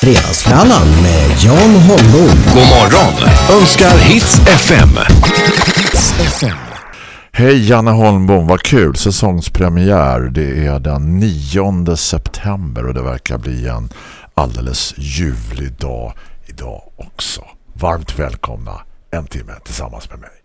Fredagsfrallan med Jan Holmbom. God morgon önskar Hits FM. Hits FM. Hej Janne Holmbom, vad kul. Säsongspremiär. Det är den 9 september och det verkar bli en alldeles ljuvlig dag idag också. Varmt välkomna en timme tillsammans med mig.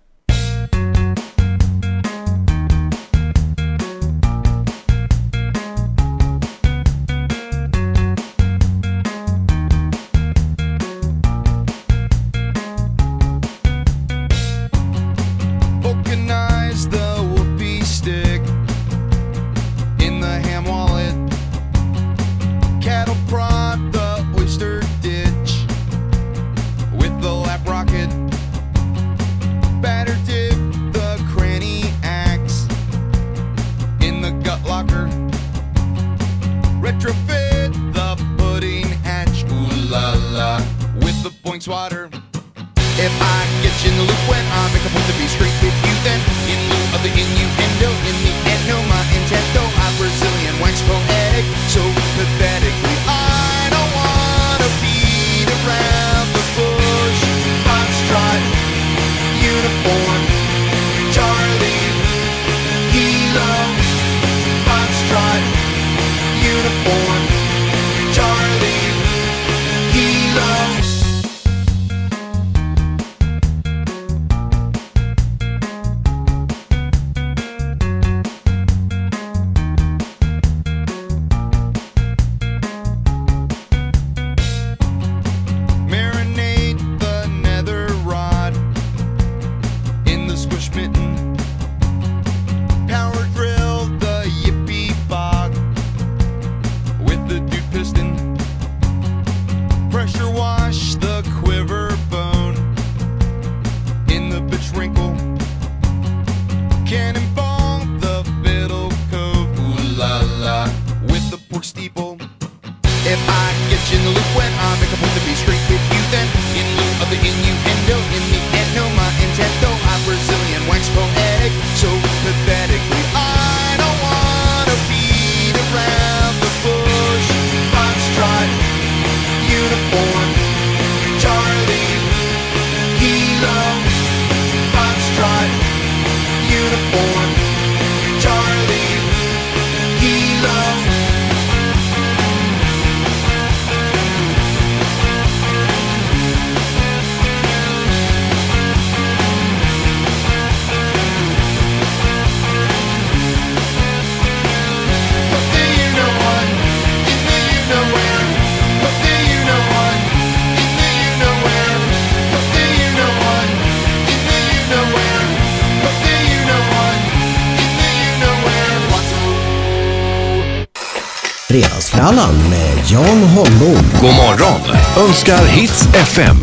Fredagsfrallan med Jan Holmbom. God morgon önskar Hits FM.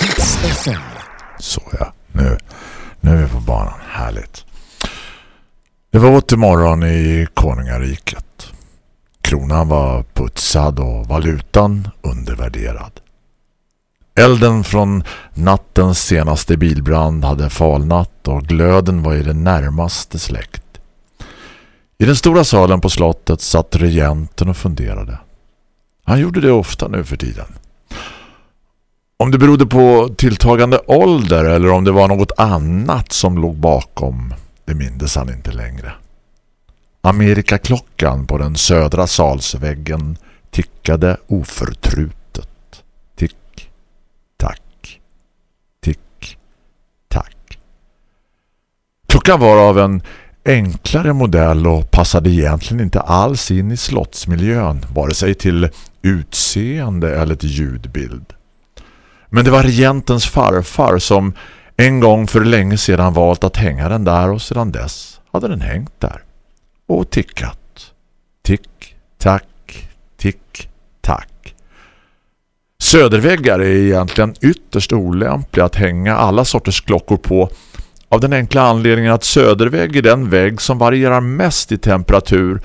Hits FM. Så ja, nu, nu är vi på banan. Härligt. Det var åter morgon i konungariket. Kronan var putsad och valutan undervärderad. Elden från nattens senaste bilbrand hade falnat och glöden var i det närmaste släckt. I den stora salen på slottet satt regenten och funderade. Han gjorde det ofta nu för tiden. Om det berodde på tilltagande ålder eller om det var något annat som låg bakom, det mindes han inte längre. Amerikaklockan på den södra salsväggen tickade oförtrutet. Tick, tack, tick, tack. Klockan var av en enklare modell och passade egentligen inte alls in i slottsmiljön, vare sig till utseende eller till ljudbild. Men det var regentens farfar som en gång för länge sedan valt att hänga den där och sedan dess hade den hängt där. Och tickat. Tick, tack, tick, tack. Söderväggar är egentligen ytterst olämpliga att hänga alla sorters klockor på av den enkla anledningen att södervägg är den vägg som varierar mest i temperatur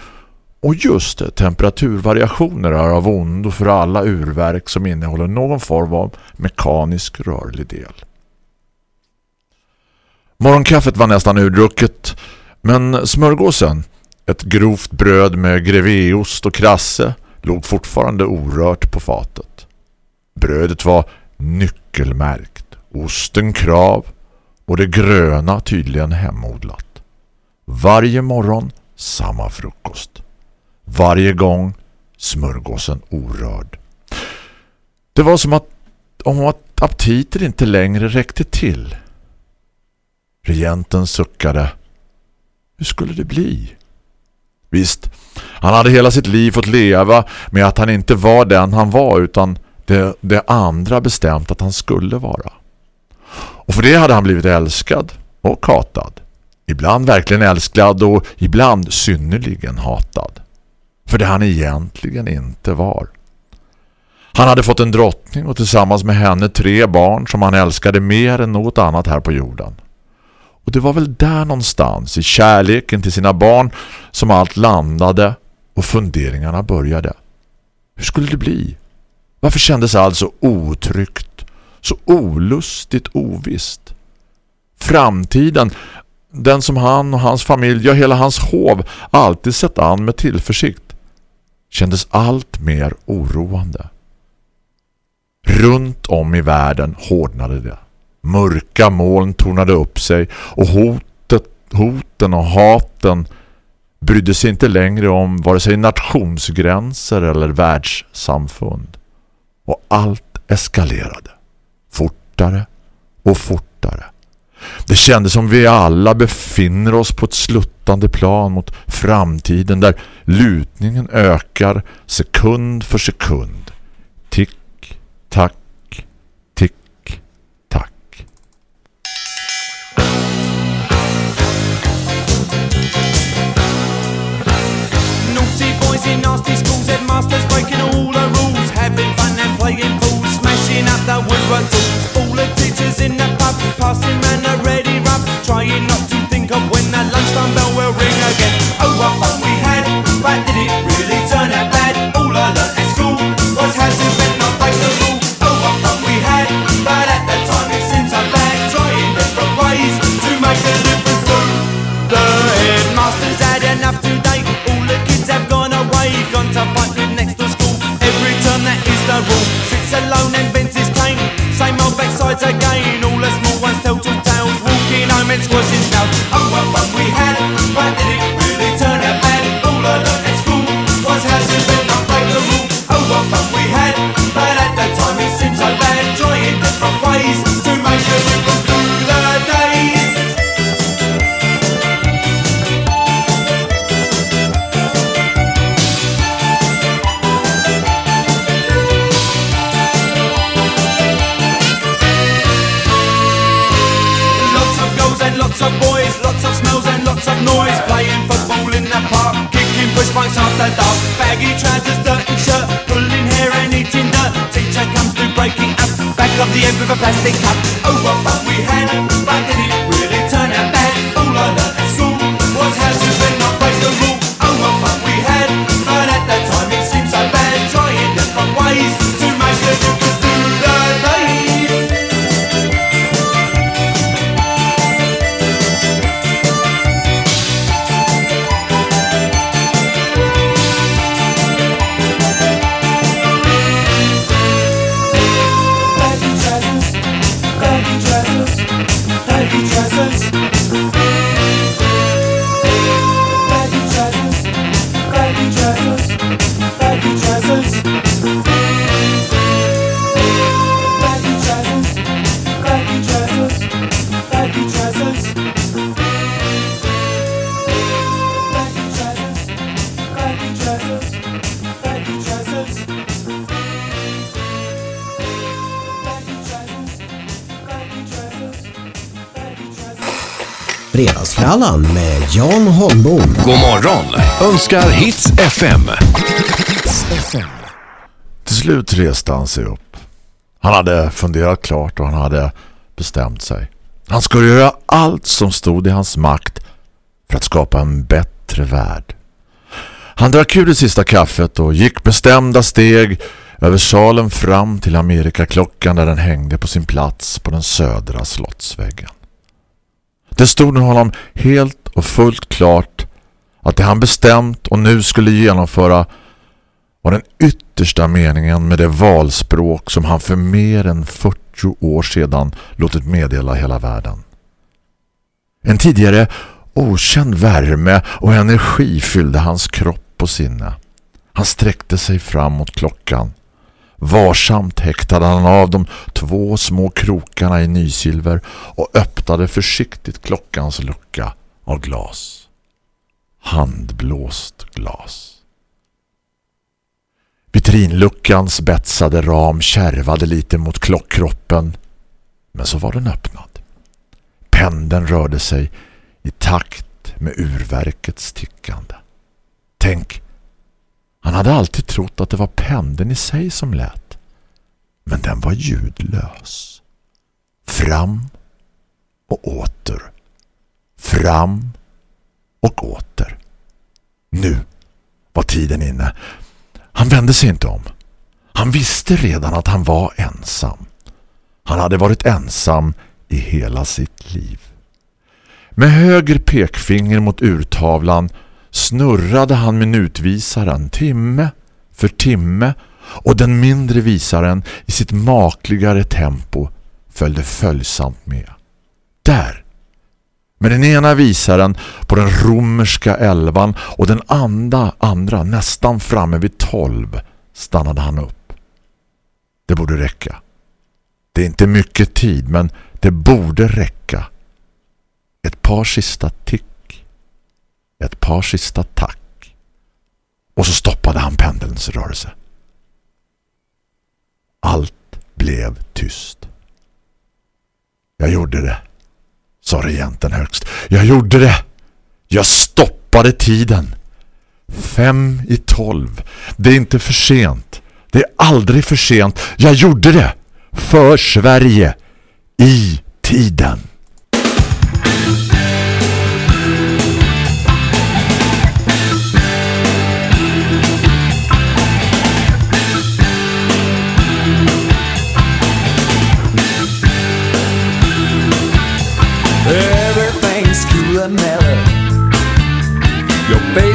och just temperaturvariationer är av ondo för alla urverk som innehåller någon form av mekanisk rörlig del. Morgonkaffet var nästan urdrucket men smörgåsen, ett grovt bröd med grevéost och krasse, låg fortfarande orört på fatet. Brödet var nyckelmärkt, osten krav och det gröna tydligen hemodlat. Varje morgon samma frukost. Varje gång smörgåsen orörd. Det var som att om att aptiten inte längre räckte till. Regenten suckade. Hur skulle det bli? Visst, han hade hela sitt liv fått leva med att han inte var den han var utan det, det andra bestämt att han skulle vara. Och för det hade han blivit älskad och hatad. Ibland verkligen älskad och ibland synnerligen hatad. För det han egentligen inte var. Han hade fått en drottning och tillsammans med henne tre barn som han älskade mer än något annat här på jorden. Och det var väl där någonstans i kärleken till sina barn som allt landade och funderingarna började. Hur skulle det bli? Varför kändes allt så otryggt, så olustigt ovisst? Framtiden, den som han och hans familj, ja hela hans hov alltid sett an med tillförsikt, kändes allt mer oroande. Runt om i världen hårdnade det. Mörka moln tornade upp sig och hotet, hoten och haten brydde sig inte längre om vare sig nationsgränser eller världssamfund. Och allt eskalerade. Fortare och fortare. Det kändes som vi alla befinner oss på ett sluttande plan mot framtiden där lutningen ökar sekund för sekund. Tick, tack, tick, tack. Naughty boys in nasty schools, headmasters breaking all the rules, having fun and playing smashing up the woodwork. All the teachers in the pub, passing round a ready Fredagsfrallan med Jan Holmbom. God morgon önskar Hits FM. Hits FM. Till slut reste han sig upp. Han hade funderat klart och han hade bestämt sig. Han skulle göra allt som stod i hans makt för att skapa en bättre värld. Han drack ur det sista kaffet och gick bestämda steg över salen fram till Amerikaklockan där den hängde på sin plats på den södra slottsväggen. Det stod nu honom helt och fullt klart att det han bestämt och nu skulle genomföra var den yttersta meningen med det valspråk som han för mer än 40 år sedan låtit meddela hela världen. En tidigare okänd värme och energi fyllde hans kropp och sinne. Han sträckte sig fram mot klockan. Varsamt häktade han av de två små krokarna i nysilver och öppnade försiktigt klockans lucka av glas. Handblåst glas. Vitrinluckans betsade ram kärvade lite mot klockkroppen men så var den öppnad. Pendeln rörde sig i takt med urverkets tickande. Tänk, han hade alltid trott att det var pendeln i sig som lät. Men den var ljudlös. Fram och åter. Fram och åter. Nu var tiden inne. Han vände sig inte om. Han visste redan att han var ensam. Han hade varit ensam i hela sitt liv. Med höger pekfinger mot urtavlan snurrade han minutvisaren timme för timme och den mindre visaren i sitt makligare tempo följde följsamt med. Där! Med den ena visaren på den romerska elvan och den andra, andra nästan framme vid tolv stannade han upp. Det borde räcka. Det är inte mycket tid men det borde räcka. Ett par sista tick. Ett par sista tack. Och så stoppade han pendelns rörelse. Allt blev tyst. Jag gjorde det, sa regenten högst. Jag gjorde det. Jag stoppade tiden. Fem i tolv. Det är inte för sent. Det är aldrig för sent. Jag gjorde det. För Sverige. I tiden. melon. Your face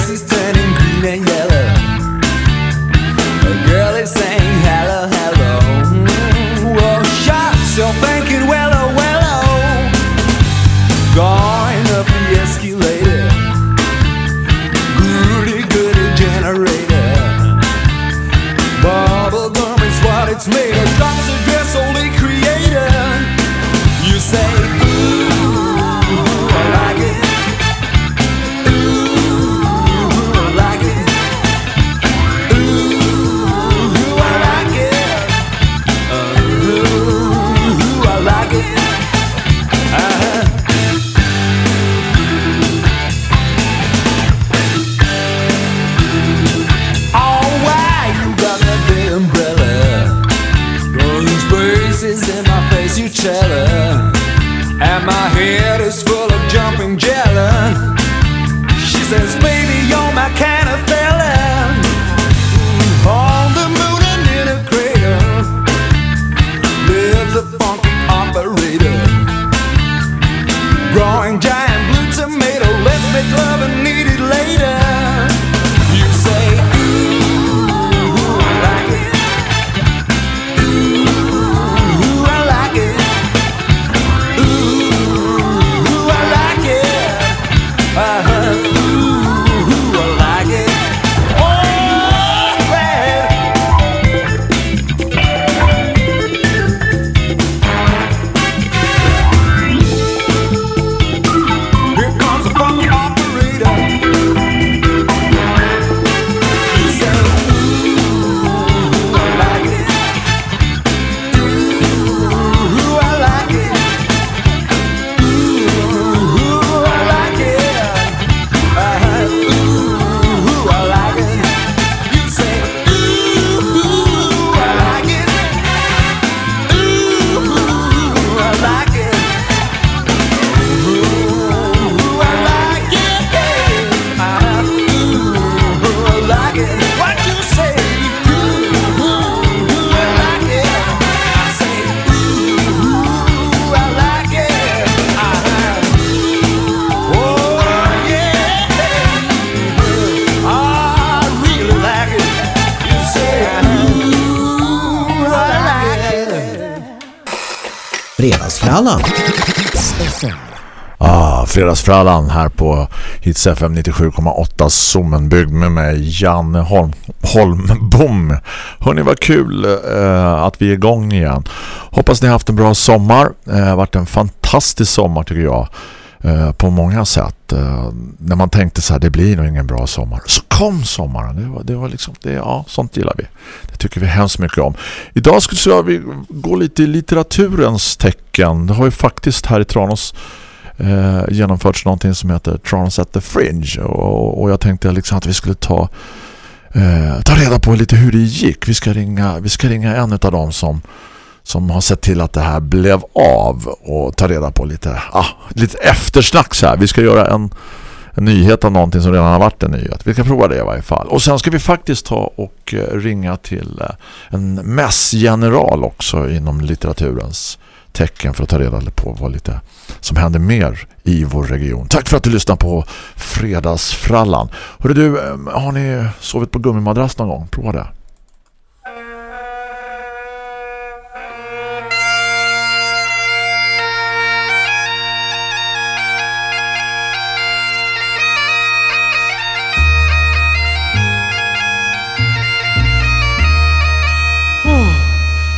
fredagsfrallan här på Hits FM 97,8 Sommenbygd med mig Janne Holm, Holmbom. Hörrni, vad kul eh, att vi är igång igen. Hoppas ni har haft en bra sommar. Eh, det eh, har varit en fantastisk sommar tycker jag. Eh, på många sätt. Eh, när man tänkte så här, det blir nog ingen bra sommar. Så kom sommaren. Det var, det var liksom, det, ja, sånt gillar vi. Det tycker vi hemskt mycket om. Idag skulle vi gå lite i litteraturens tecken. Det har ju faktiskt här i Tranås eh, genomförts någonting som heter Trans at the Fringe och, och jag tänkte liksom att vi skulle ta eh, ta reda på lite hur det gick. Vi ska ringa, vi ska ringa en av dem som som har sett till att det här blev av och ta reda på lite, ah, lite eftersnack så här. Vi ska göra en, en nyhet av någonting som redan har varit en nyhet. Vi ska prova det i varje fall. Och sen ska vi faktiskt ta och eh, ringa till eh, en mässgeneral också inom litteraturens tecken för att ta reda på vad lite som händer mer i vår region. Tack för att du lyssnar på Fredagsfrallan. Hörru du, eh, har ni sovit på gummimadrass någon gång? Prova det.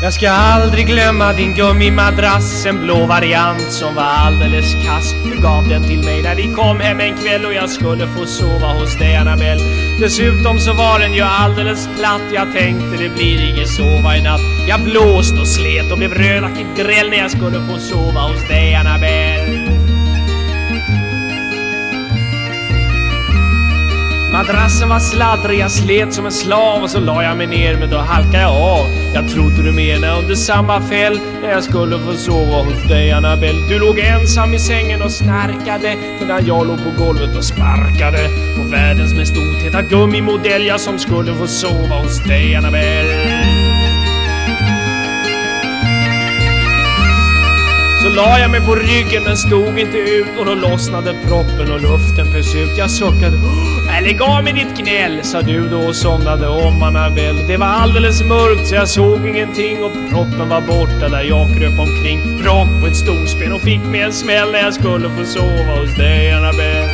Jag ska aldrig glömma din gummimadrass En blå variant som var alldeles kass. Du gav den till mig när vi kom hem en kväll Och jag skulle få sova hos dig Annabelle. Dessutom så var den ju alldeles platt. Jag tänkte det blir inget sova i natt. Jag blåste och slet och blev rödaktigt gräll När jag skulle få sova hos dig Annabelle. Madrassen var sladdrig, jag slet som en slav och så la jag mig ner men då halkade jag av. Jag trodde du menade under samma fäll när jag skulle få sova hos dig Annabelle. Du låg ensam i sängen och snarkade medan jag låg på golvet och sparkade på världens mest otäta gummimodell jag som skulle få sova hos dig Annabelle. Så la jag mig på ryggen men stod inte ut och då lossnade proppen och luften pös ut. Jag suckade. Äh, lägg av med ditt gnäll, sa du då och somnade om Annabelle. Det var alldeles mörkt så jag såg ingenting och proppen var borta där jag kröp omkring. Rakt på ett stolsben och fick mig en smäll när jag skulle få sova hos dig Annabelle.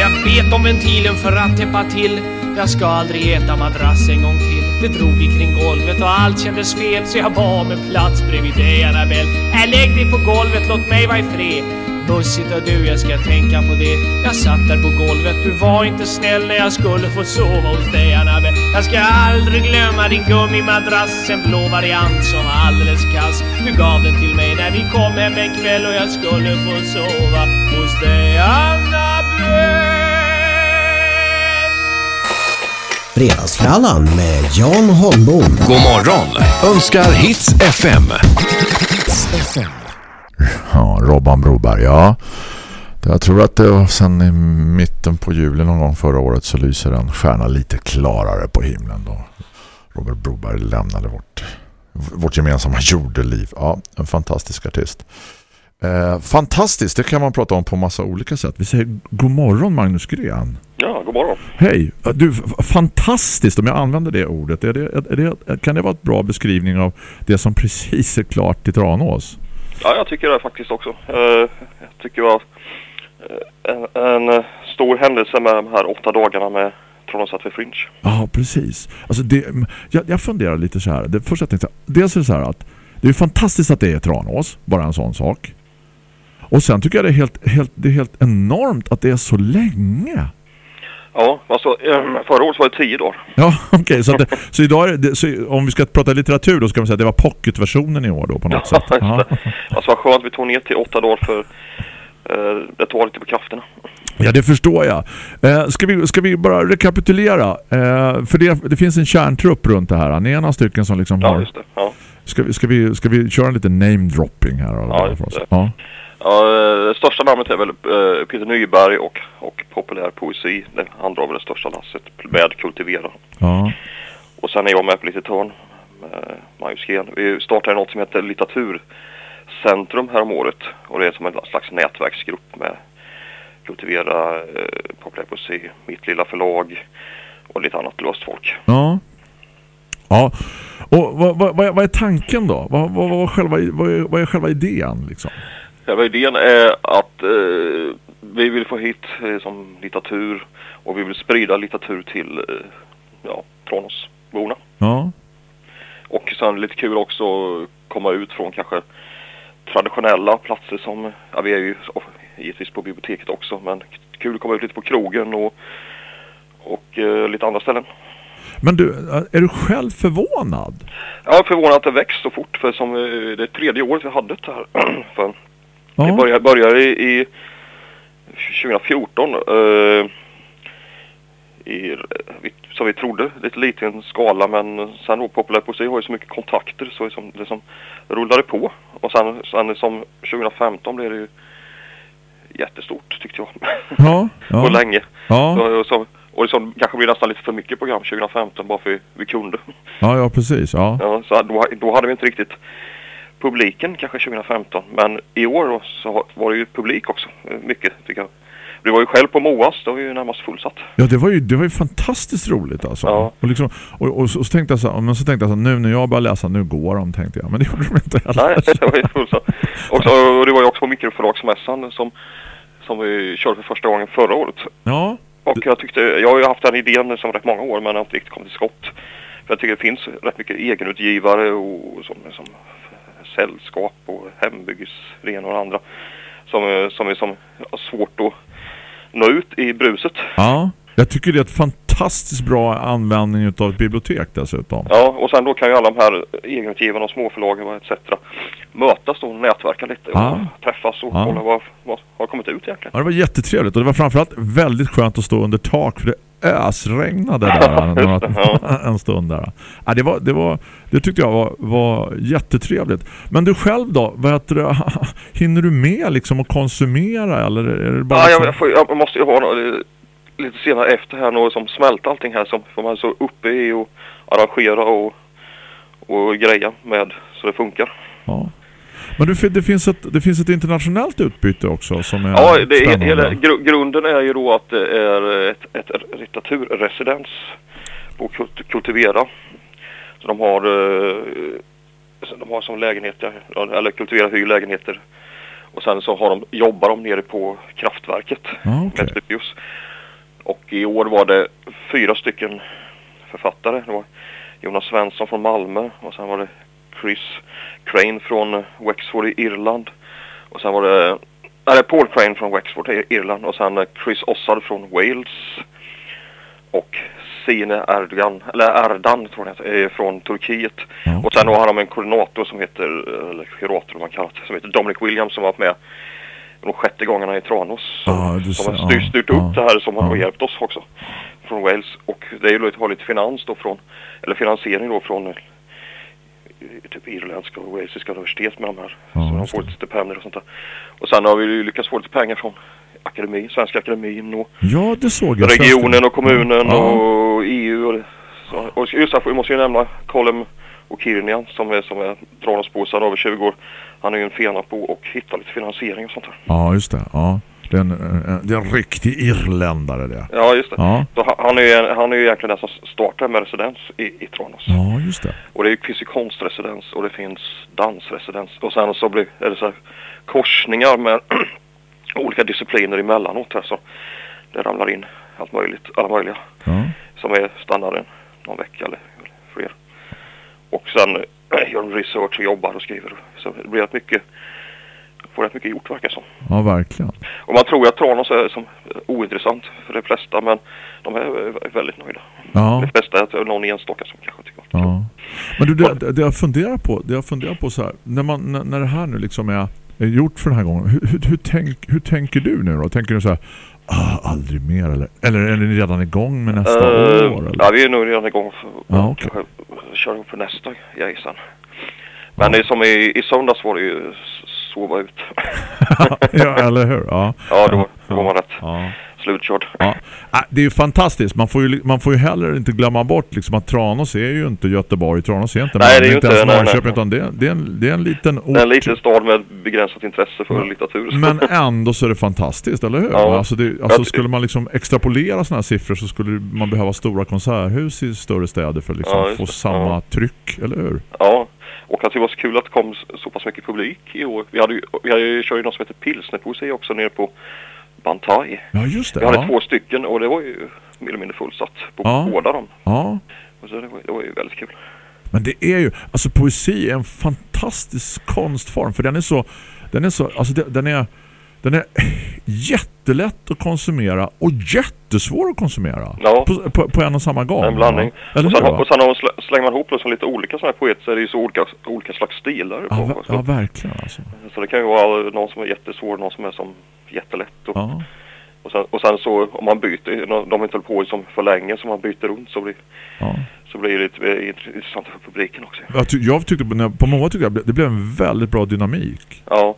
Jag bet om ventilen för att täppa till jag ska aldrig äta madrass en gång till. Det drog vi kring golvet och allt kändes fel så jag bad med plats bredvid dig Annabelle. Äh, lägg dig på golvet, låt mig vara i fred. Bussigt och du, jag ska tänka på det. Jag satt där på golvet, du var inte snäll när jag skulle få sova hos dig Annabelle. Jag ska aldrig glömma din gummimadrass, en blå variant som var alldeles kass. Du gav den till mig när vi kom hem en kväll och jag skulle få sova hos dig Annabelle. Fredagsfrallan med Jan Holmbom. God morgon önskar Hits FM. Hits FM. Ja, Robban Broberg, ja. Jag tror att det var sen i mitten på julen någon gång förra året så lyser en stjärna lite klarare på himlen då. Robert Broberg lämnade vårt, vårt gemensamma jordeliv. Ja, en fantastisk artist. Eh, fantastiskt, det kan man prata om på massa olika sätt. Vi säger god morgon Magnus Gren. Ja, god morgon. Hej, du, fantastiskt om jag använder det ordet. Är det, är det, kan det vara ett bra beskrivning av det som precis är klart i Tranås? Ja, jag tycker det faktiskt också. Uh, jag tycker det var eh, en, en, eh, stor händelse med de här åtta dagarna med Tranås för Fringe. Ja, precis. Alltså det, jag, jag funderar lite så här. Det först jag tänkte, dels är det så här att det är fantastiskt att det är Tranås, bara en sån sak. Och sen tycker jag det är helt, helt, det är helt enormt att det är så länge. Ja, alltså förra året var det tio dagar. Ja, okej. Okay, så, så idag det, så om vi ska prata litteratur då ska man säga att det var pocketversionen i år då på något ja, sätt. Ja, Alltså vad skönt vi tog ner till åtta dagar för eh, det tar lite på krafterna. Ja, det förstår jag. Eh, ska, vi, ska vi bara rekapitulera? Eh, för det, det finns en kärntrupp runt det här. Ni är några stycken som liksom ja, har... Just det. Ja, Ska vi, ska, vi, ska vi köra en liten name-dropping här? Ja, just det. Ja. Ja, det största namnet är väl eh, Peter Nyberg och, och populär poesi. Han drar väl det största lasset med Kultivera. Ja. Och sen är jag med på lite törn med Magnus Gren. Vi startade något som heter Litteraturcentrum här om året. Och det är som en slags nätverksgrupp med Kultivera, eh, populär poesi, mitt lilla förlag och lite annat löst folk. Ja. Ja, Och vad, vad, vad är- tanken då? Vad, vad, vad, själva, vad, är, vad är själva idén liksom? Själva idén är att eh, vi vill få hit eh, som litteratur och vi vill sprida litteratur till eh, ja, Tranåsborna. Ja, Och sen lite kul också att komma ut från kanske traditionella platser som, ja vi är ju givetvis på biblioteket också, men kul att komma ut lite på krogen och, och eh, lite andra ställen. men du, är du själv förvånad? Jag är förvånad att det växt så fort för som, eh, det är tredje året vi hade det här. för Ja. Vi började, började i, i 2014 eh, i, som vi trodde, lite liten skala men sen då Populär Poesi har ju så mycket kontakter så som, det som rullade på och sen, sen som 2015 blev det ju jättestort tyckte jag. Ja, ja. och länge. Ja, Och, och, så, och det som kanske blev nästan lite för mycket program 2015 bara för vi kunde. ja, ja precis. Ja. Ja, så då, då hade vi inte riktigt publiken kanske 2015. Men i år så var det ju publik också. eh, Mycket tycker jag. Du var ju själv på Moas, det var ju närmast fullsatt. Ja, det var ju, det var ju fantastiskt roligt alltså. Ja. Och, liksom, och, och, så, så tänkte jag så här, men så tänkte jag så här, nu när jag börjar läsa, nu går de tänkte jag. Men det gjorde de inte heller. Nej, det var ju fullsatt. Och, så, och det var ju också på mikroförlagsmässan som, som vi körde för första gången förra året. Ja, Och jag tyckte, jag har ju haft den idén som rätt många år men jag har inte riktigt kommit till skott. För jag tycker det finns rätt mycket egenutgivare och som, som sällskap och hembyggesrenor och andra som, eh, som är som har svårt att nå ut i bruset. ja. Jag tycker det är ett fantastiskt bra användning av ett bibliotek dessutom. Ja, och sen då kan ju alla de här egenutgivarna och småförlagen och etc. mötas och nätverka lite och Ja. träffas och Ja. kolla vad, vad har kommit ut egentligen. Ja, det var jättetrevligt och det var framförallt väldigt skönt att stå under tak för det ösregnade där några, en stund där. Ja, det, var, det, var, det tyckte jag var, var jättetrevligt. Men du själv då, vad heter det, hinner du med liksom att konsumera eller är det bara Ja, jag, liksom- jag, får, jag måste ju ha lite senare efter här något som smälter allting här som man är så uppe i och arrangera och, och greja med så det funkar. ja. Men du, det, finns ett, det finns ett internationellt utbyte också som är Ja, det är, hela, gru, grunden är ju då att det är ett, ett litteraturresidens på Kult, Kultivera. Så de har, eh, de har som lägenheter, eller Kultivera hyr lägenheter. Och sen så har de, jobbar de nere på kraftverket Ja, okej. Och i år var det fyra stycken författare. Det var Jonas Svensson från Malmö och sen var det Chris Crane från Wexford i Irland. Och sen var det Nej, Paul Crane från Wexford i Irland och sen eh, Chris Ossard från Wales. Och Sine Erdogan, eller Erdan tror jag heter, är från Turkiet. Ja, Och sen har de en koordinator som heter, eller kurator man kallar det, som heter Dominic Williams som har varit med de sjätte gångerna i Tranås. Ja, du som har styrt, ja, styrt ja, upp det här som har hjälpt oss också. Från Wales. Och det är ju lite, har lite finans då från, eller finansiering då från eh, typ irländska och walesiska universitet med de här. Så de får lite stipendier och sånt där. Och sen har vi ju lyckats få lite pengar från akademin, Svenska akademin och Ja, det såg jag. regionen och kommunen och EU. Och, så, och just därför vi måste ju nämna Colin och Kirnian som är, som är Tranåsbo över 20 år. Han är ju en fenabo och hittar lite finansiering och sånt där. Ja, just det. Ja. Det är en, det är en riktig irländare det. Ja, just det. Ja. Så han- han är ju han är ju egentligen den som startar med residens i, i Tranås. Ja, just det. Och det finns ju konstresidens och det finns dansresidens. Och sen så blir är det så här korsningar med olika discipliner emellanåt här så det ramlar in allt möjligt, alla möjliga Ja. som är standarden någon vecka eller, eller fler. Och sen gör de research och jobbar och skriver. Så det blir rätt mycket, får rätt mycket gjort verkar som. ja, verkligen. Och man tror att Tranås är som ointressant för de flesta men de är väldigt nöjda. Ja. De flesta är att någon enstaka som kanske tycker Ja. Men du, det, det- jag funderar på, det jag funderar på så här, när, man, när, när det här nu liksom är, är gjort för den här gången, hur, hur, hur, tänk, hur tänker du nu då? Tänker du så här, ah, aldrig mer eller, eller är ni redan igång med nästa Eh, år? Eller? Ja, vi är nog redan igång för kanske köra igång för nästa grej sen. Men det är som i, i söndags var det ju sova ut. ja, eller hur? Ja, ja, då, var man rätt. Slutkörd. Ja. Ah, Det är ju fantastiskt. Man får ju, man får ju heller inte glömma bort liksom att Tranås är ju inte Göteborg. Tranås är inte Nej, det är inte ens. Norrköping utan det, det, är en, det är en liten ort. Det är en liten stad med begränsat intresse för litteratur. Men ändå så är det fantastiskt, eller hur? Ja. Alltså, det, alltså skulle man liksom extrapolera sådana här siffror så skulle man behöva stora konserthus i större städer för att liksom Ja, få samma Ja. tryck, eller hur? Ja, och att det var så kul att det kom så pass mycket publik i år. Vi, hade ju, vi hade ju, kör ju något som heter pilsnerpoesi också nere på Bantai. Ja, just det. Vi hade ja. två stycken och det var ju mer eller mindre fullsatt på Ja. båda dem. ja. Och så det, var, det var ju väldigt kul. Men det är ju, alltså poesi är en fantastisk konstform för den är så, den är så, alltså den är den är jättelätt att konsumera och jättesvår att konsumera Ja. på, på, på en och samma gång. En blandning. Ja. Eller och, sen, och sen har slänger man ihop liksom lite olika sådana här poeter så är det ju så olika, olika slags stilar. På, ja, så, ja, verkligen alltså. så det kan ju vara någon som är jättesvår, någon som är som jättelätt. Och, Ja. och, sen, och sen så om man byter, de inte håller på som för länge så man byter runt så blir, Ja. så blir det lite eh, intressant för publiken också. Jag, ty- jag tyckte på- på många tyckte jag det blev en väldigt bra dynamik. Ja.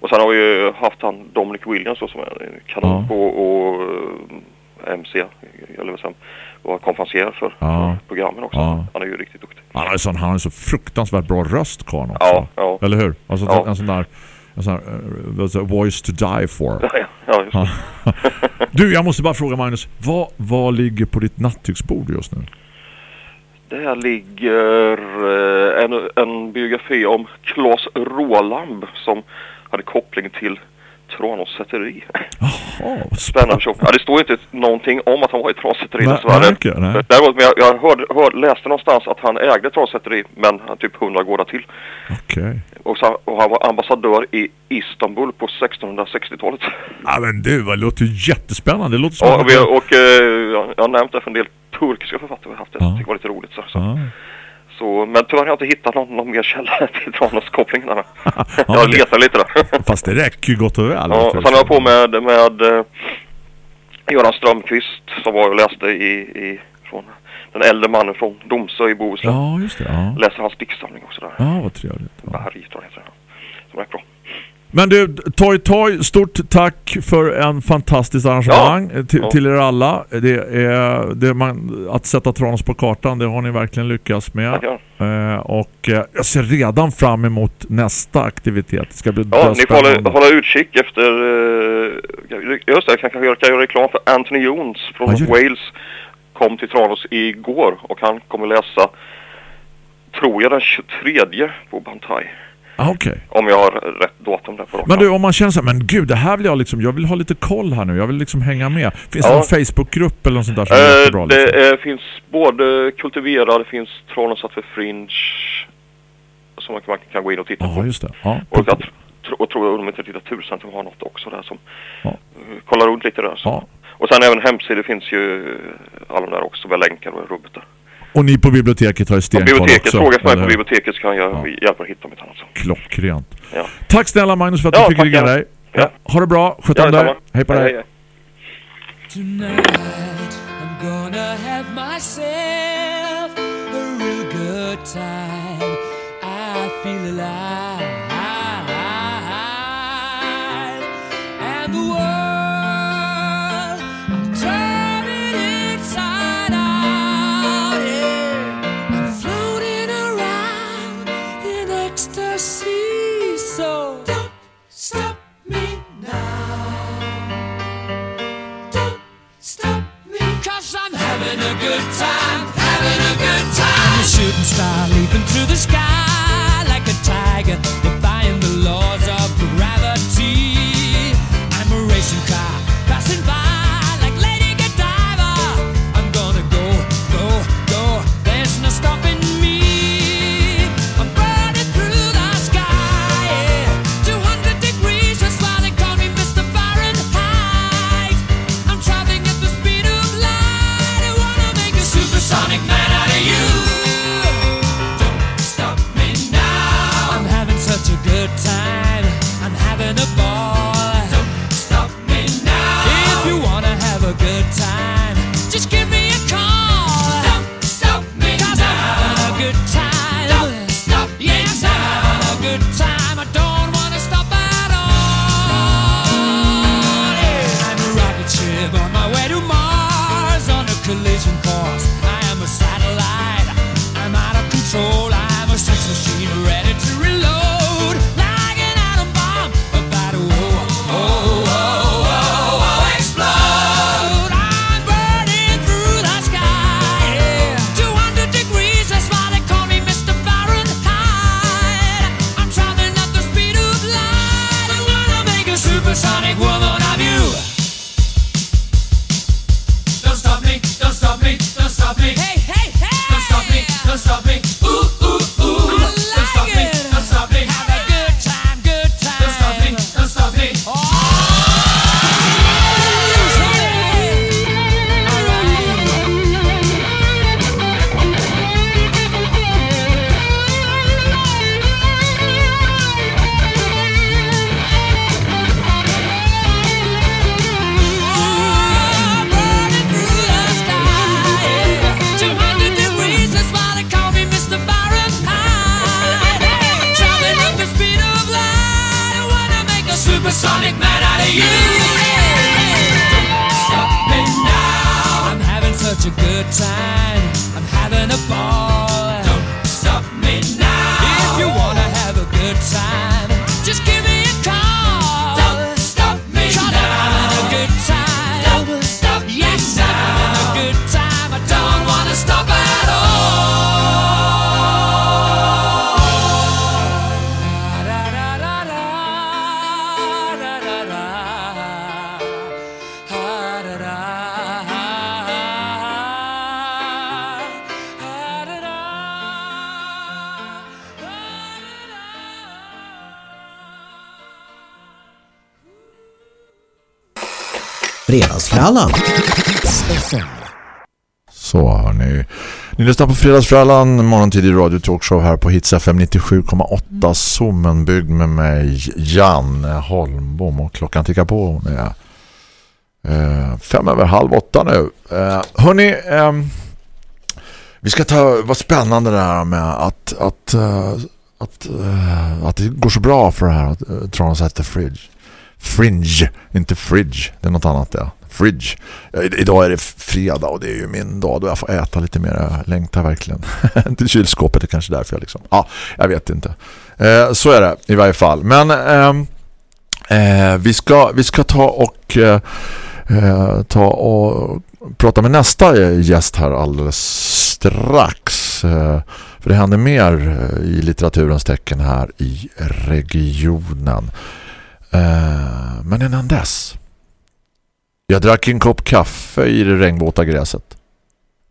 Och sen har vi ju haft han Dominic Williams då, som är en kanon på och eh, MC, eller vad säger var konferencier för, Ja. för programmen också. Ja. Han är ju riktigt duktig. Han har ju sån, han har så fruktansvärt bra röst karln också. Ja, ja. Eller hur? Alltså Ja. en sån där en sån här, eh, voice to die for. Ja. Ja. Du, jag måste bara fråga Magnus, vad, vad ligger på ditt nattduksbord just nu? Där ligger eh, en, en biografi om Claes Rålamb som hade koppling till Tranås säteri. Vad Spännande tjock. Ja, det står inte någonting om att han var i Tranås säteri dessvärre. Däremot, men jag, jag hörde, hörde, läste någonstans att han ägde Tranås säteri men han typ 100 gårdar till. Okej. Och, så, och han var ambassadör i Istanbul på 1660-talet. Ja men du, det låter ju jättespännande. Det låter som Och, att- vi, och eh, jag, jag har nämnt det för en del turkiska författare vi har haft det. Ja. Tycker det var lite roligt. Så, så. Ja. Så, men tyvärr har jag inte hittat någon, någon mer källa till Tranås-kopplingen. Ja, jag letar lite där. Fast det räcker ju gott och väl. ja, sen har jag på med, med eh, Göran Strömqvist som var och läste i, i från den äldre mannen från Domsö i Bohuslän. Ja, just det. Ja, Läser hans diktsamling och sådär. ja vad trevligt. Ja. Berg tror jag heter det. Som är bra. Men du, Toy Toy, stort tack för en fantastisk arrangemang Ja. till, till er alla. Det är, det man, att sätta Tranås på kartan, det har ni verkligen lyckats med. Eh, och eh, jag ser redan fram emot nästa aktivitet. Det ska bli Ja, ni får hålla, hålla utkik efter... Uh, just det, jag kan, kan, göra, kan göra reklam för Anthony Jones från det. Wales. Kom till Tranås igår och han kommer läsa, tror jag, den 23 på Bantai. Ah, Okej. Om jag har rätt datum där på Men rakan. du, om man känner så här, men gud, det här vill jag liksom, jag vill ha lite koll här nu. Jag vill liksom hänga med. Finns det Ja. någon Facebookgrupp eller något sånt där som är jättebra? Eh, Liksom? det eh, finns både Kultivera, det finns Tranås att för Fringe som man, man kan gå in och titta Ja, på. just det. Ja. Och jag och tror jag att Litteraturcentrum har något också där som Ja. eh, kollar runt lite där. Så. Ja. Och sen även hemsidor finns ju eh, alla de där också med länkar och rubbet där. Och ni på biblioteket har ju stenkoll biblioteket, också. fråga för mig på biblioteket så kan jag Ja. hjälpa att hitta mitt annat. Klockrent. Ja. Tack snälla Magnus för att Ja, du fick tack ringa dig. Ja. Ha det bra, sköt Ja, om dig. Hej på dig. Tonight I'm gonna have myself a real good time. I feel alive, stop me. Hey, hey, hey. Don't stop me. Don't stop me. Fredagsfrallan. Så hörni. Ni lyssnar på Fredagsfrallan, i radio talkshow här på Hits FM 97,8 Sommenbygd med mig, Jan Holmbom. Och klockan tickar på med eh, fem över halv åtta nu. Eh, hörni, eh, vi ska ta, vad spännande det här med att, att, eh, att, eh, att det går så bra för det här att eh, uh, at heter Fridge. Fringe, inte fridge. Det är något annat ja. Fridge. Eh, idag är det fredag och det är ju min dag då jag får äta lite mer. Jag längtar verkligen. Till kylskåpet är kanske därför jag liksom... Ja, jag vet inte. Eh, så är det i varje fall. Men ehm, eh, vi, ska, vi ska ta och eh, eh, ta och prata med nästa gäst här alldeles strax. Eh, för det händer mer eh, i litteraturens tecken här i regionen. Eh, men innan dess. Jag drack en kopp kaffe i det regnvåta gräset.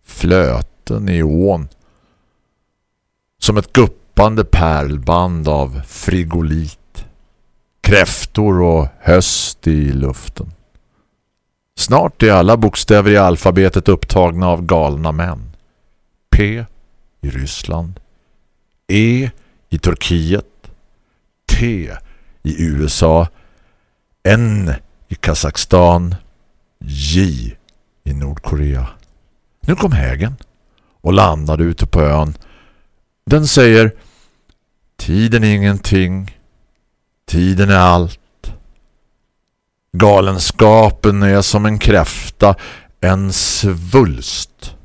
Flöten i ån. Som ett guppande pärlband av frigolit. Kräftor och höst i luften. Snart är alla bokstäver i alfabetet upptagna av galna män. P i Ryssland. E i Turkiet. T i USA. N i Kazakstan. J i Nordkorea. Nu kom hägen och landade ute på ön. Den säger Tiden är ingenting. Tiden är allt. Galenskapen är som en kräfta, en svulst.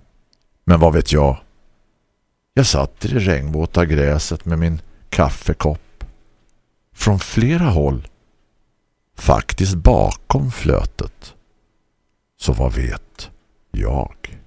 Men vad vet jag? Jag satt i det regnvåta gräset med min kaffekopp. Från flera håll. Faktiskt bakom flötet. Så vad vet jag?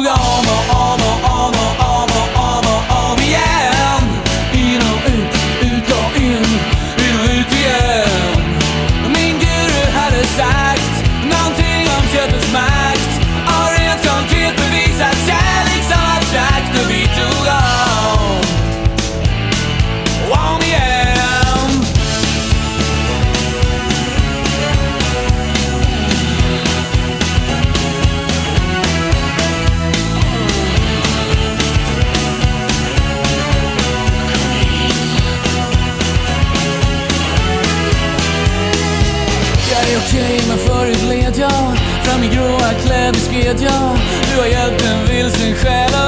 Vi tog om och om och om vet jag. Du har hjälpt en vilsen själ.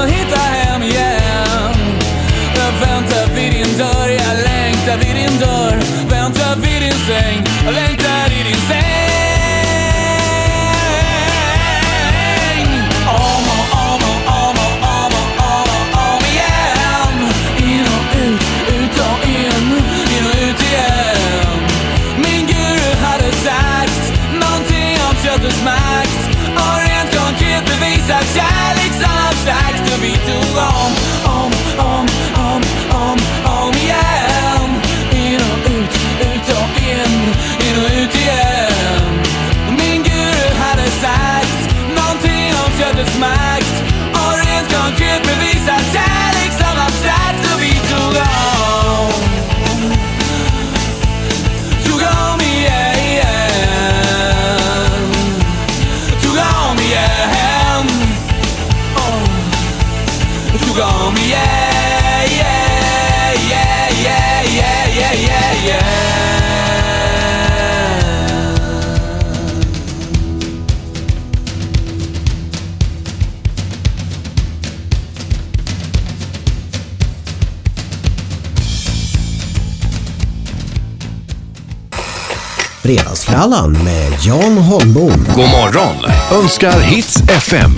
Fredagsfrallan med Jan Holmbom. God morgon önskar Hits FM.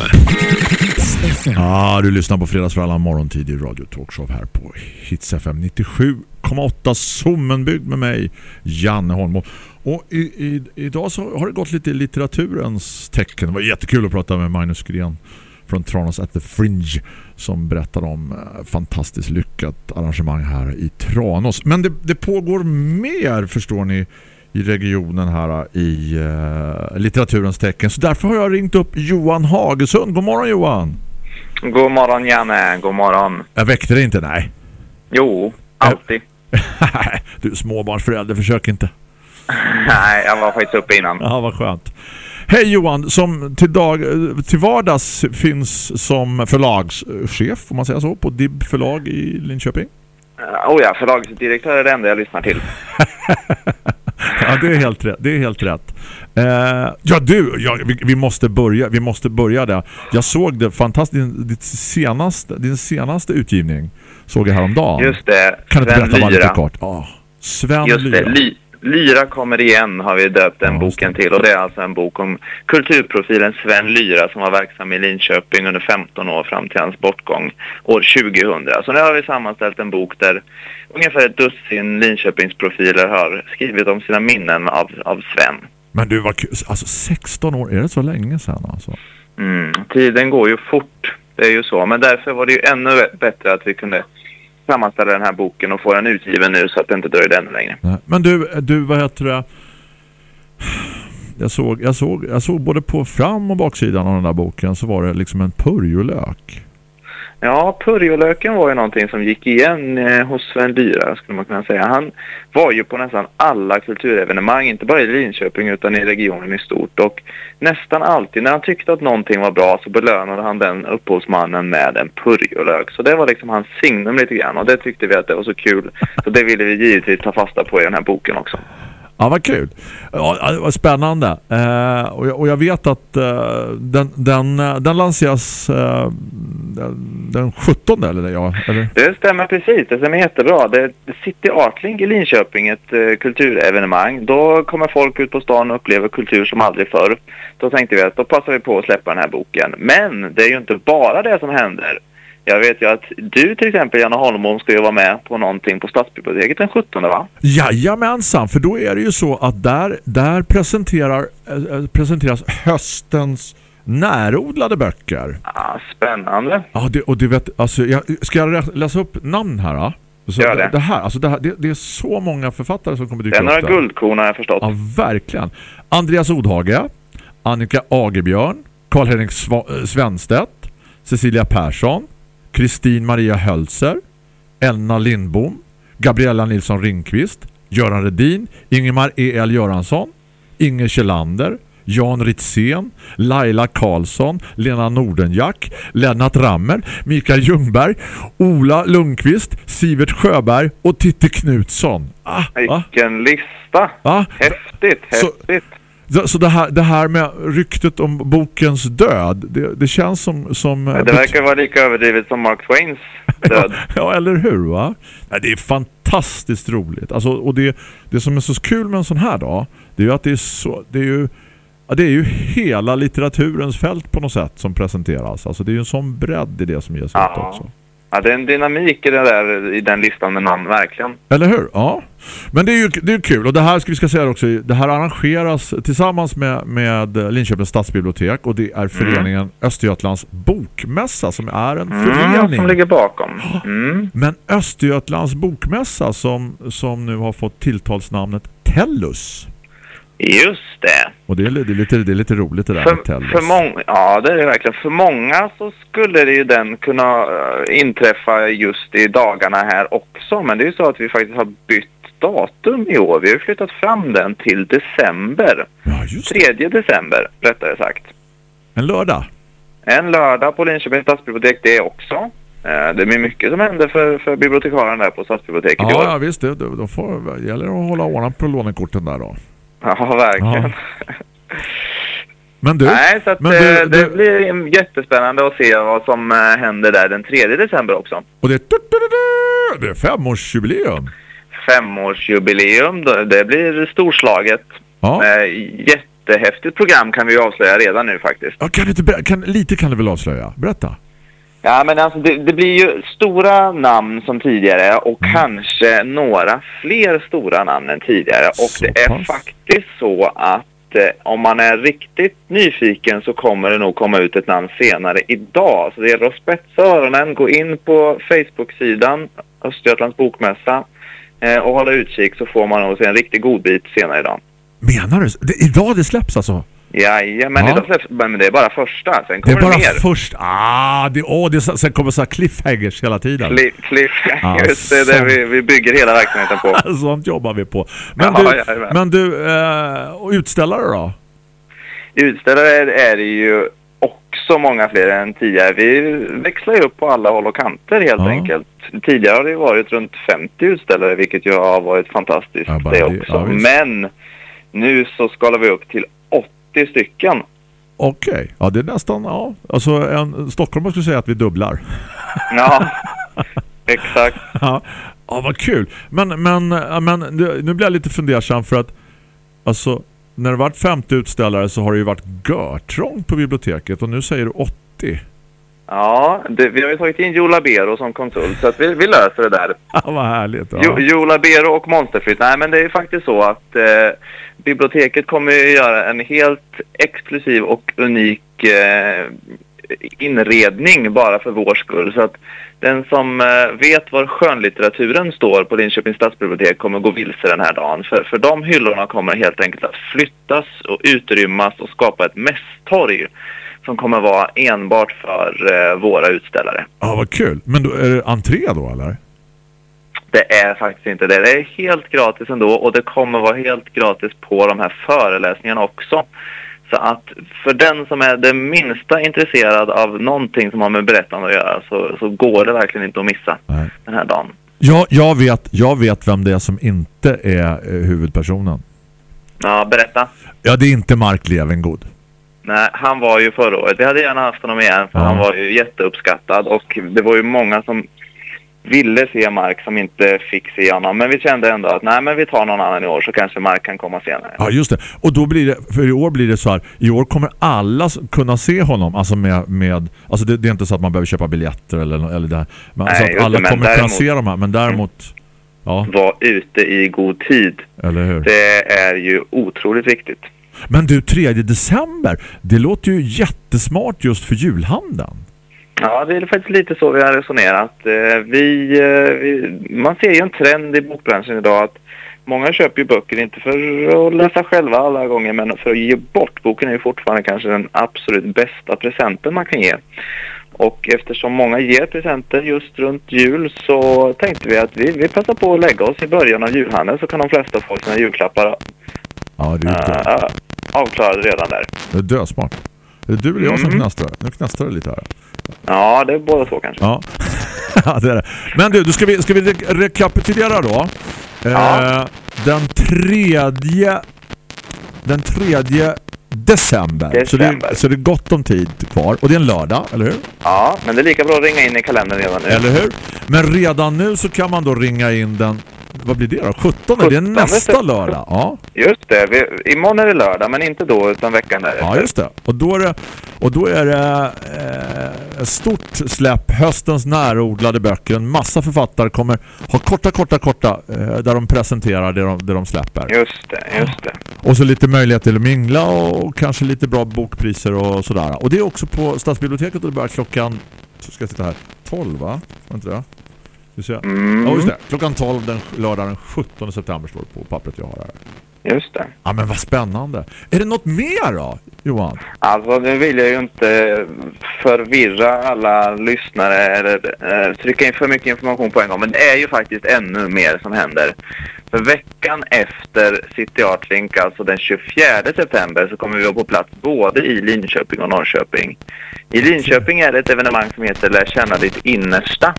Ja, du lyssnar på Fredagsfrallan morgontid i Radio Talkshow här på Hits FM 97,8 Sommenbygd med mig, Janne Holm. Och i, i, idag så har det gått lite i litteraturens tecken. Det var jättekul att prata med Magnus Gren från Tranås at the Fringe som berättar om eh, fantastiskt lyckat arrangemang här i Tranås. Men det, det pågår mer, förstår ni, i regionen här i eh, litteraturens tecken. Så därför har jag ringt upp Johan Hagesund. God morgon Johan! God morgon Janne, god morgon. Jag väckte dig inte, nej. Jo, alltid. du småbarnsförälder, försök inte. Nej, jag var faktiskt uppe innan. Ja, vad skönt. Hej Johan, som till, dag, till vardags finns som förlagschef, får man säga så, på DIB förlag i Linköping. Uh, oh ja, förlagsdirektör är det enda jag lyssnar till. ja, det är helt rätt. Det är helt rätt. Uh, ja, du, ja, vi, vi, måste börja. Vi måste börja där. Jag såg det fantastiskt. Din, din, senaste, din senaste utgivning såg jag häromdagen. Just det. Kan du inte berätta bara lite kort? Oh, Sven Just Lyra. det. Ly Lyra kommer igen har vi döpt den boken till. Och det är alltså en bok om kulturprofilen Sven Lyra som var verksam i Linköping under 15 år fram till hans bortgång år 2000. Så nu har vi sammanställt en bok där ungefär ett dussin Linköpingsprofiler har skrivit om sina minnen av, av Sven. Men du var alltså 16 år, är det så länge sedan alltså? Mm, tiden går ju fort, det är ju så. Men därför var det ju ännu bättre att vi kunde sammanställa den här boken och få den utgiven nu så att det inte dröjer ännu längre. Men du, du vad heter det? Jag såg, jag, såg, jag såg både på fram- och baksidan av den där boken så var det liksom en purjolök. Ja, purjolöken var ju någonting som gick igen eh, hos Sven Lyra skulle man kunna säga. Han var ju på nästan alla kulturevenemang, inte bara i Linköping utan i regionen i stort. Och nästan alltid när han tyckte att någonting var bra så belönade han den upphovsmannen med en purjolök. Så det var liksom hans signum lite grann och det tyckte vi att det var så kul. Så det ville vi givetvis ta fasta på i den här boken också. Ja, vad kul. Ja, det var spännande. Eh, och, jag, och jag vet att eh, den, den, eh, den lanseras eh, den, den 17 eller ja, eller? Det stämmer precis, det stämmer jättebra. Det är City Artling i Linköping, ett eh, kulturevenemang. Då kommer folk ut på stan och upplever kultur som aldrig förr. Då tänkte vi att då passar vi på att släppa den här boken. Men det är ju inte bara det som händer. Jag vet ju att du till exempel, Janne Holmholm, ska ju vara med på någonting på Stadsbiblioteket den 17 va? Jajamensan, för då är det ju så att där, där presenterar, äh, presenteras höstens närodlade böcker. Ja, spännande. Ja, det, och du vet, alltså, jag, ska jag lä- läsa upp namn här? Då? Så Gör det. det här, alltså det, här det, det är så många författare som kommer Det dyka är några upp där. guldkorn har jag förstått. Ja, verkligen. Andreas Odhage, Annika Agebjörn, Karl-Henrik eh, Svenstedt, Cecilia Persson, Kristin Maria Hölzer, Elna Lindbom, Gabriella Nilsson Ringqvist, Göran Redin, Ingemar E.L. Göransson, Inger Kjellander, Jan Ritzén, Laila Karlsson, Lena Nordenjack, Lennart Rammer, Mikael Ljungberg, Ola Lundqvist, Sivert Sjöberg och Titti Knutsson. Ah, ah, Vilken lista! ah. Häftigt, häftigt. Så, så det, här, det här med ryktet om bokens död, det, det känns som... som Det verkar vara lika överdrivet som Mark Twains död. ja, eller hur va? Nej, det är fantastiskt roligt. Alltså, och det, det som är så kul med en sån här dag, det är ju att det är så... Det är ju, ja, det är ju hela litteraturens fält på något sätt som presenteras. Alltså det är ju en sån bredd i det som ges ut Ja. också. Ja, det är en dynamik i, det där, i den listan med namn, verkligen. Eller hur? Ja. Men det är ju det är kul och det här ska vi ska säga också det här arrangeras tillsammans med med Linköpings stadsbibliotek och det är föreningen Östergötlands bokmässa som är en Mm, förening. som ligger bakom. Mm. Men Östergötlands bokmässa som som nu har fått tilltalsnamnet Tellus. Just det. Och det är, det är lite det är lite roligt det där med För, Tellus. för många, ja det är det verkligen. För många så skulle det ju den kunna eh, inträffa just i dagarna här också. Men det är ju så att vi faktiskt har bytt datum i år. Vi har flyttat fram den till december. ja, just det. 3 december, rättare sagt. En lördag. En lördag på Linköpings stadsbibliotek det också. Eh, Det blir mycket som händer för, för bibliotekarien där på stadsbiblioteket i Ja, år. ja visst det, då, får det gäller att hålla ordning på lånekorten där då. Ja, verkligen. Men du, Nej, så att, men eh, du- det du- blir jättespännande att se vad som eh, händer där den 3 december också. och det är det är femårsjubileum. Femårsjubileum, det blir storslaget. Ja. Eh, Jättehäftigt program kan vi avslöja redan nu faktiskt. Ja, kan du inte kan, lite kan du väl avslöja? Berätta. Ja, men alltså det, det blir ju stora namn som tidigare och Mm. kanske några fler stora namn än tidigare. Och Så det är pass. faktiskt så att eh, om man är riktigt nyfiken så kommer det nog komma ut ett namn senare idag. Så det gäller att spetsa öronen, gå in på Facebook-sidan Östergötlands bokmässa eh, och hålla utkik så får man nog se en riktig godbit senare idag. Menar du? Det, idag det släpps alltså? Jajamän, Ja. idag släpps, men det är bara första. Sen Det är kommer det, bara mer. först. Ah, det, åh, det, sen kommer så här cliffhangers hela tiden. Cli- Cliffhangers, Ja, det är det vi, vi bygger hela verksamheten på. Sånt jobbar vi på. Men Ja, du, jajamän. men du eh, utställare då? Utställare är, det ju också många fler än tidigare. Vi växlar ju upp på alla håll och kanter helt Ja. enkelt. Tidigare har det varit runt 50 utställare vilket ju har varit fantastiskt Ja, bara det det. också. Men nu så skalar vi upp till 80 stycken. Okej, ja det är nästan, ja. Alltså en Stockholm skulle säga att vi dubblar. Ja, exakt. Ja, ja vad kul. Men, men, men nu blir jag lite fundersam för att alltså, när det varit 50 utställare så har det ju varit görtrångt på biblioteket och nu säger du 80. Ja, det, vi har ju tagit in Joe Labero som konsult så att vi, vi löser det där. Ja, vad härligt. Ja. Jo, Joe Labero och Monsterfritt. Nej, men det är faktiskt så att eh, biblioteket kommer ju göra en helt exklusiv och unik eh, inredning bara för vår skull. Så att den som eh, vet var skönlitteraturen står på Linköpings stadsbibliotek kommer gå vilse den här dagen. För, för de hyllorna kommer helt enkelt att flyttas och utrymmas och skapa ett mässtorg som kommer vara enbart för eh, våra utställare. ja, vad kul. Men då, är det entré då eller? Det är faktiskt inte det. Det är helt gratis ändå och det kommer vara helt gratis på de här föreläsningarna också. Så att för den som är det minsta intresserad av någonting som har med berättande att göra så, så går det verkligen inte att missa Nej. den här dagen. Ja, jag vet, jag vet vem det är som inte är eh, huvudpersonen. Ja, berätta. Ja, det är inte Mark Levengood. Nej, han var ju förra året. Vi hade gärna haft honom igen för Ja. han var ju jätteuppskattad och det var ju många som ville se Mark som inte fick se honom. Men vi kände ändå att nej men vi tar någon annan i år så kanske Mark kan komma senare. Ja, just det. Och då blir det, för i år blir det så här, i år kommer alla kunna se honom, alltså med, med alltså det, det är inte så att man behöver köpa biljetter eller, eller det här. Men, Nej, alltså att alla det, kommer kunna däremot- se dem här, men däremot, ja, Var ute i god tid. eller hur? Det är ju otroligt viktigt. Men du, 3 december, det låter ju jättesmart just för julhandeln. Ja, det är faktiskt lite så vi har resonerat. Eh, Vi, eh, vi, man ser ju en trend i bokbranschen idag att många köper ju böcker inte för att läsa själva alla gånger men för att ge bort. Boken är ju fortfarande kanske den absolut bästa presenten man kan ge. Och eftersom många ger presenter just runt jul så tänkte vi att vi, vi passar på att lägga oss i början av julhandeln så kan de flesta få sina julklappar Ja, det är äh, avklarade redan där. det är dösmart. Är det du eller jag som Mm. knastrar? Nu knastrar det lite här. Ja, det är båda två kanske. Ja, det är det. Men du, då ska vi, ska vi re- rekapitulera då. Ja. Eh, den tredje den tredje december. Så, det, December. så det är gott om tid kvar. Och det är en lördag, eller hur? Ja, men det är lika bra att ringa in i kalendern redan nu. Eller hur? Men redan nu så kan man då ringa in den vad blir det då? 17? Det är 17, nästa lördag. Ja, Just det, vi, imorgon är det lördag men inte då utan veckan därefter. ja just det. Och då är det, och då är det eh, stort släpp, höstens närodlade böcker. En massa författare kommer ha korta, korta, korta eh, där de presenterar det de, det de släpper. Just det, just det. Och så lite möjlighet till att mingla och kanske lite bra bokpriser och sådär. Och det är också på Stadsbiblioteket och det börjar klockan, så ska jag titta här, 12 va? Var det? Du ser. Mm, Ja just det, klockan 12 den lördag den 17 september står det på pappret jag har här. Just det. Ja men vad spännande. Är det något mer då, Johan? Alltså nu vill jag ju inte förvirra alla lyssnare eller eh, trycka in för mycket information på en gång. Men det är ju faktiskt ännu mer som händer. För veckan efter City Art Link, alltså den 24 september, så kommer vi vara på plats både i Linköping och Norrköping. I Linköping är det ett evenemang som heter Lär känna ditt innersta.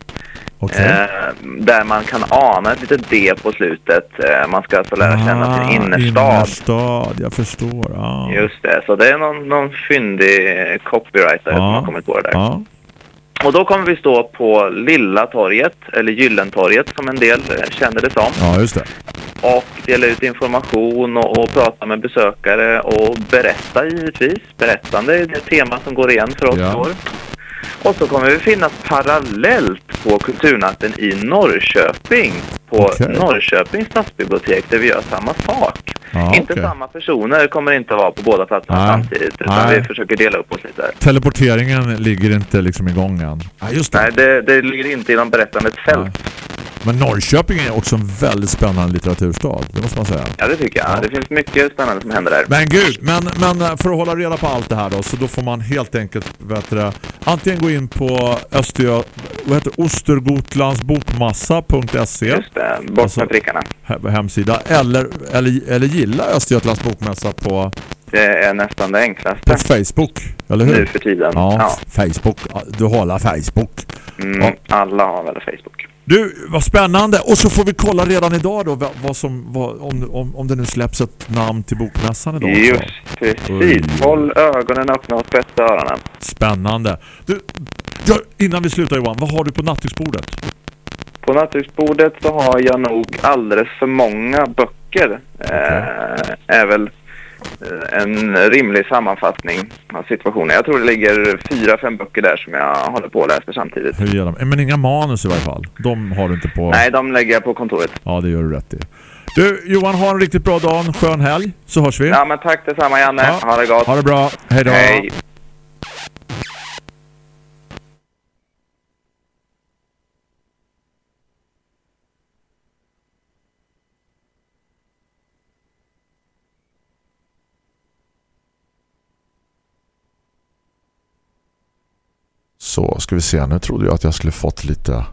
Okej. Eh, där man kan ana ett litet D på slutet. Eh, man ska alltså lära känna sin Ah, innerstad. Innerstad, jag förstår. Ah. Just det, så det är någon, någon fyndig copywriter som har kommit på det där. Ja. Och då kommer vi stå på Lilla torget, eller Gyllentorget som en del eh, känner det som. ja, just det. Och dela ut information och, och prata med besökare och berätta givetvis. Berättande är det tema som går igen för oss Ja. år. Och så kommer vi finnas parallellt på Kulturnatten i Norrköping. På Okej. Norrköpings stadsbibliotek där vi gör samma sak. Ja, inte okej. samma personer kommer inte vara på båda platserna Nej. samtidigt. Utan Nej. vi försöker dela upp oss lite där. Teleporteringen ligger inte liksom igång än. Ja, just det. Nej, det, det ligger inte inom berättandets fält. Nej. Men Norrköping är också en väldigt spännande litteraturstad, det måste man säga. Ja, det tycker jag. Ja. Det finns mycket spännande som händer där. Men gud, men, men eh, för att hålla reda på allt det här då, så då får man helt enkelt du, antingen gå in på Östergö, vad heter ostergotlandsbokmassa.se Just det, bort Alltså- med prickarna. he- hemsida eller, eller, eller gilla Östergötlands bokmässa på, Det är nästan det på enklaste Facebook, eller hur? nu för tiden. Ja, Ja. Facebook. Du håller Facebook. Mm, Ja. Alla har väl Facebook. Du, vad spännande. Och så får vi kolla redan idag då vad, vad som, vad, om, om, om det nu släpps ett namn till bokmässan idag. Just precis. Oj. Håll ögonen öppna och spetsa öronen. Spännande. Du, ja, innan vi slutar Johan, vad har du på nattduksbordet? På nattduksbordet så har jag nog alldeles för många böcker. Eh, är väl en rimlig sammanfattning av situationen. Jag tror det ligger fyra, fem böcker där som jag håller på att läsa samtidigt. Hur gör de? Men inga manus i varje fall. De har du inte på... Nej, de lägger jag på kontoret. Ja, det gör du rätt i. Du, Johan, ha en riktigt bra dag, en skön helg, så hörs vi. Ja, men tack detsamma Janne. Ja. Ha det gott. Ha det bra. Hej då. Hej. Så, ska vi se. Nu trodde jag att jag skulle fått lite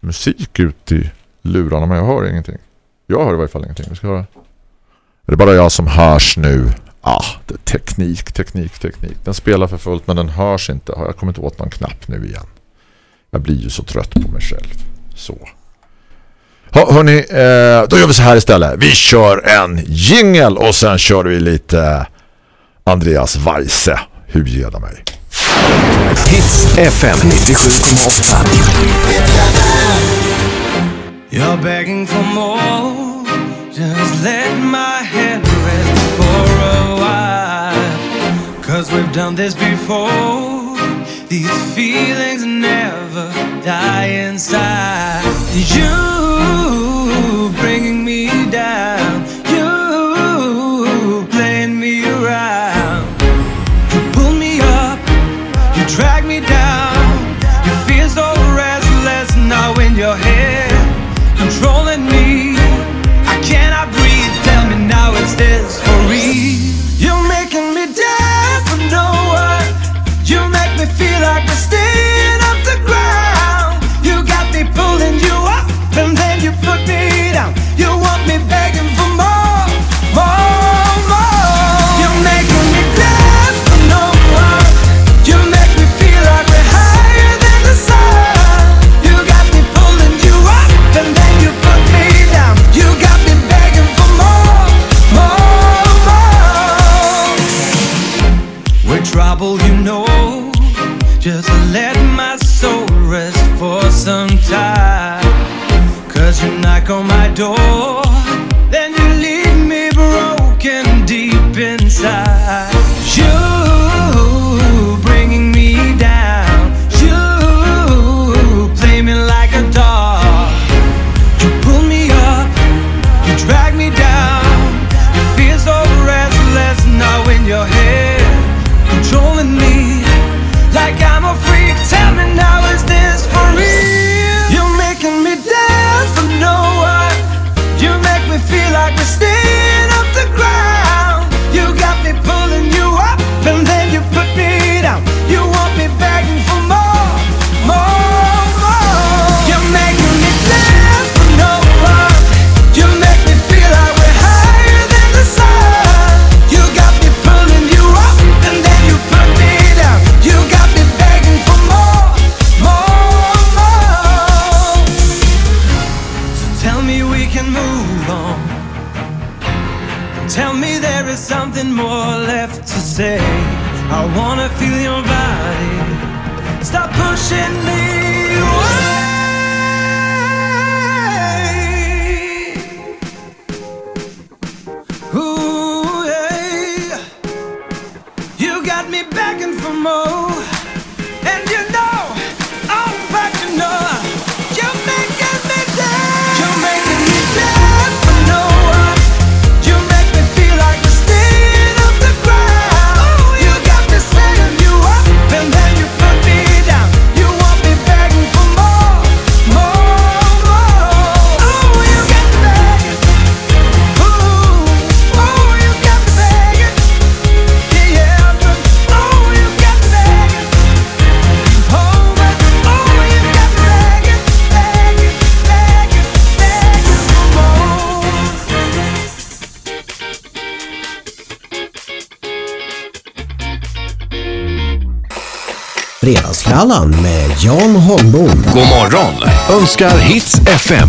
musik ut i lurarna, men jag hör ingenting. Jag hör i varje fall ingenting. Vi ska höra. Är det bara jag som hörs nu? Ah, det är teknik, teknik, teknik. Den spelar för fullt men den hörs inte. Har jag kommit åt någon knapp nu igen? Jag blir ju så trött på mig själv. Så. Ha, hörni, eh, då gör vi så här istället. Vi kör en jingle och sen kör vi lite Andreas Weise. Hur ger det mig? Hits FM 97,8. You're begging for more. Just let my head rest for a while. Cause we've done this before. These feelings never die inside. You let my soul rest for some time. Cause you knock on my door. Morgongallan med Jan Holmbom. God morgon önskar Hits FM.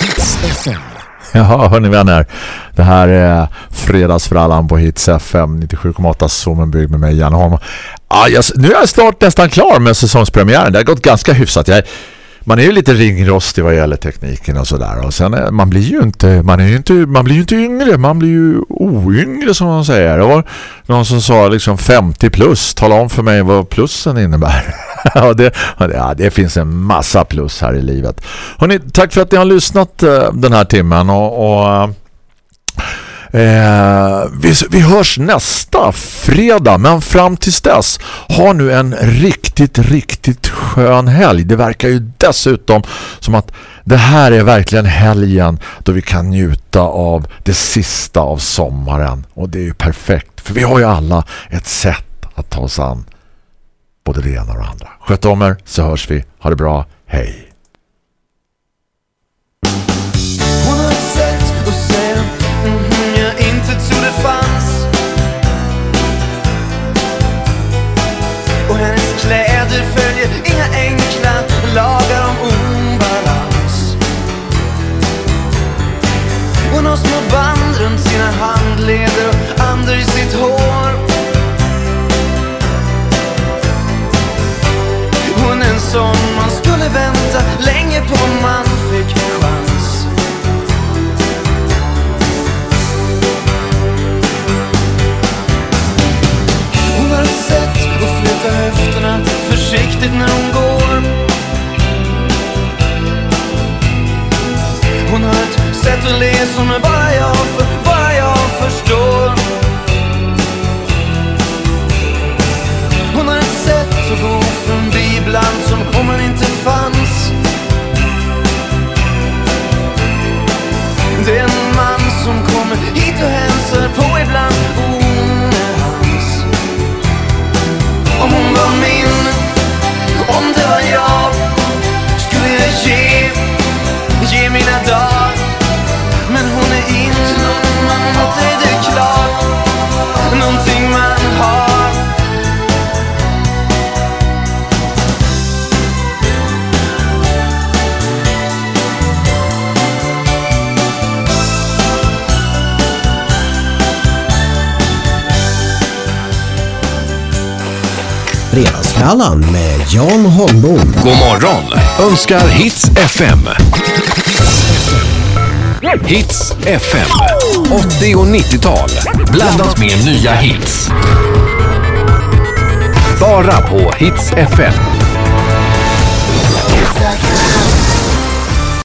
Hits FM. Jaha, hörni vänner. Det här är fredagsfrallan på Hits FM 97,8 som en bygg med mig Jan Holm. Ah, jag, nu är jag snart nästan klar med säsongspremiären. Det har gått ganska hyfsat. Jag är man är ju lite ringrostig vad gäller tekniken och sådär. Och sen man blir ju inte man, är ju inte, man blir ju inte yngre, man blir ju oyngre som man säger. Det var någon som sa liksom 50 plus, tala om för mig vad plussen innebär. det, ja, det finns en massa plus här i livet. Hörrni, tack för att ni har lyssnat eh, den här timmen och, och eh, Eh, vi, vi hörs nästa fredag men fram tills dess ha nu en riktigt, riktigt skön helg. Det verkar ju dessutom som att det här är verkligen helgen då vi kan njuta av det sista av sommaren och det är ju perfekt för vi har ju alla ett sätt att ta oss an både det ena och det andra. Sköt om er så hörs vi. Ha det bra. Hej! Morgongallan med Jan Holmbom. God morgon önskar Hits FM. Hits FM. 80 och 90-tal. Blandat med nya hits. Bara på Hits FM.